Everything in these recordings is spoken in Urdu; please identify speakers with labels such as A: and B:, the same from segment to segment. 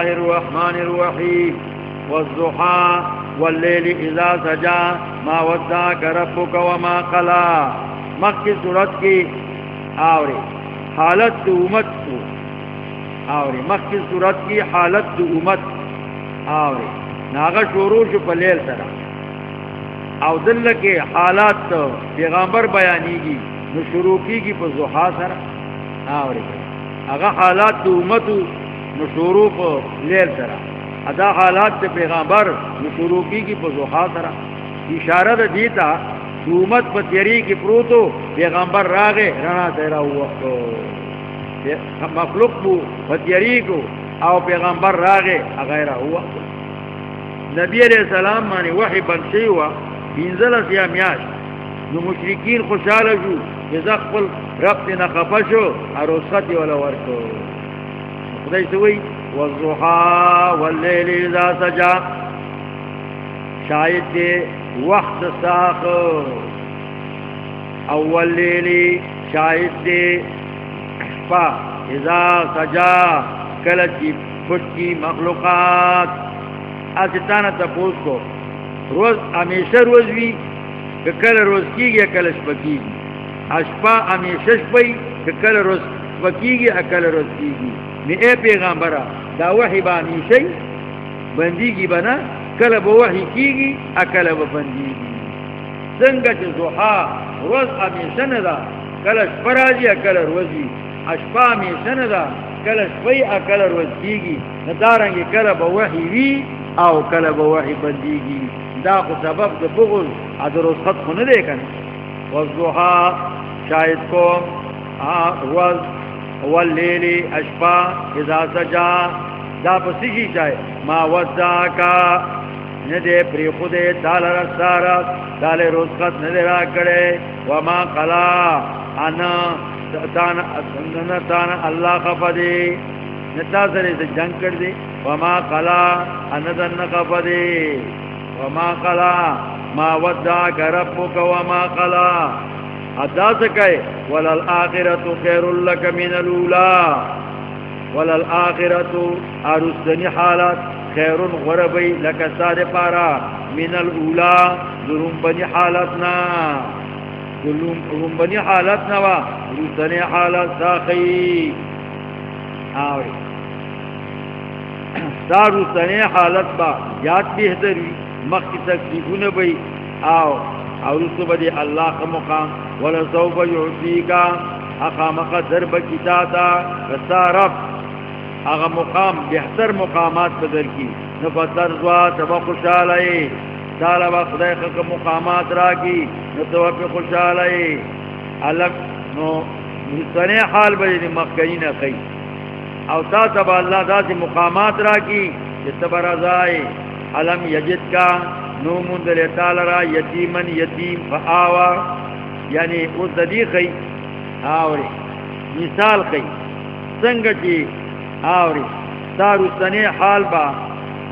A: الله الرحمن الرحيم والضحى والليل إذا سجى ما ودعك ربك وما قلى مكي صورت کی آوری حالت دو امت کو آوری مکی صورت کی حالت دو امت آوری ناغا شروع شو پا سرا او دل کے حالات پیغامبر بیانی گی نو شروع کی گی پا زحا سرا آوری اگا حالات دو امتو نو شروع پا لیل سرا. ادا حالات تے پیغامبر نو شروع کی گی پا زحا سرا. اشارہ دا دیتا حکومت پا تیری کی پروتو پیغامبر راگے رنا تیرا ہوا مخلوق بو پا تیری کو او پیغامبر راگے اغیرہ ہوا نبی علیہ السلام مانی وحی بنشی ہوا بینزل سیا میاش نو مشرکین خوشحال جو جزا خپل رب تی نخفشو اروسختی والا ورکو خدای سوئی والضحا واللیل اذا سجا شاید دے وقت ساق. اول لیلی شاید دے پا اذا سجا کلچی پھٹکی مخلوقات. آج تانا تپوس کو. روز ہمیشہ روز بھی کہ کل روز کی گیا کل شپکی گی اشپا ہمیشہ شپئی کہ کل روز شپکی گی اکل روز کی گی میں اے پیغامبرا دا وحی با ہمیشہ بندی گی بنا کل با وحی کی گی اکل با بندی گی سنگا چھ زوحا روز ہمیشہ ندا کل شپرازی اکل روزی. اشپا ہمیشہ ندا کل شپئی اکل روز کی گی ندارنگی کل با وحی وی او کل با وحی بندی گی دا خو سبب دا بغل ادر روز خط خو ندے کن وزوحا شاید کوم روز واللیل اشپا اذا سجا. دا پسی پسیشی چاہے ما وزاکا. ندے پری خودے تالر سارت تالے روز خط ندے را کرے. وما قلا. انا تانا تانا اللہ خفا دے نتا سرے سے جنگ کر دے وما قلا. انا دن خفا دے وما قلا. ما ودعك ربك وما قلا. ادا سکے وللآخرت خیر لك من الاولى وللآخرت ارسنی حالات خیر غربی لك سار پارا. من الاولى ظلم بنی حالتنا. ظلم بنی حالتنا و رسنی حالت ساقی آوری سار رسنی حالت با، یاد بہتری مخی تکلیفون بی آو. او رسو بدی اللہ کا مقام. ولا سوف یعطیکا اقامق درب کتاتا رسا رب اغا مقام بہتر مقامات بدر کی نفتر زوا تبا خوشحالائی تالا با خدای خلق مقامات را کی نتوہ پی خوشحالائی علم نو مستنے حال بدی مخکنین خی او تا تبا اللہ دا سی مقامات را کی جتبا رضائی علم یجد کا نو مندل تالرا یتیمن یتیم فآوا یعنی اس ددی خی آوری مثال خی. سنگ چی آوری سارو سنے حال با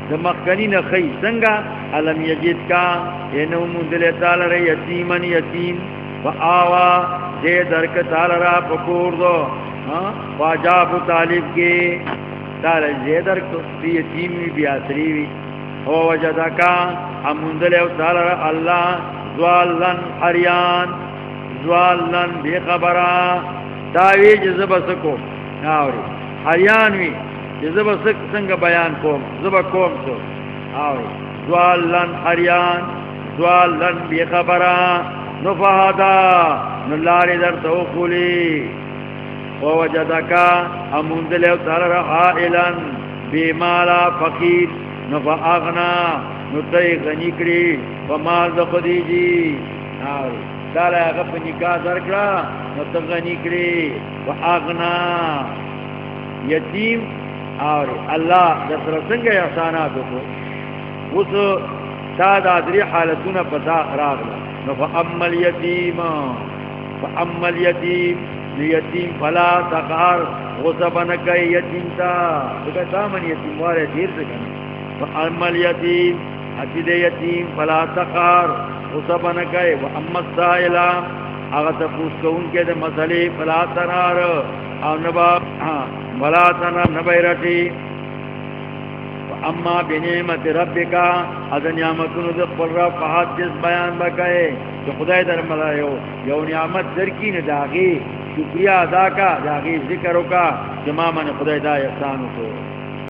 A: دمخکنین خی. سنگا علم یجد کا؟ یہ نو مندل تالرا یتیمن یتیم فآوا دے درک تالرا پکور دو. واجاب طالب کے تالر دے درک یتیم بھی بیاسری بھی او وجدکا امندل او تعالی اللہ زوالن حریان، زوالن بے خبرا داوی جزب سکو۔ آوری۔ حریان وی جزب سک سنگ بیان کوم زب کوم سو۔ آوری۔ زوالن حریان، زوالن بے خبرا نفہدا نلاری در تو خولی۔ او وجدکا امندل او تعالی عائلن بے مالا فقیر۔ نفا آغنا نتائی غنی کری فمال دا خدیجی جی. دالا اگا پا نکاح درکڑا نتا غنی کری، و آغنا. یتیم اور اللہ دسر سنگ احسانات کو. اس تا دادری حالتون پتا راغلا نفا اما الیتیم، فا اما الیتیم لیتیم فلا تقار غصبا نکای یتیم تا. تو کہتا من یتیم وارے دیر سکنے فاما الیتیم حتی دے یتیم فلا تقار غصبا نکای و اما السائلہ اگر تفوس کو ان کے دے مسئلے، فلا تنار او نبا بلا تنار نبی رٹی۔ اما بنعمت رب کا از نعمتون د خپل رب په حدیث بیان وکړي چې خدای در ملایو یو نعمت درکې نه داغي شکریا ادا کا داغي ذکر وکا چې ما من خدای دا احسان وکړو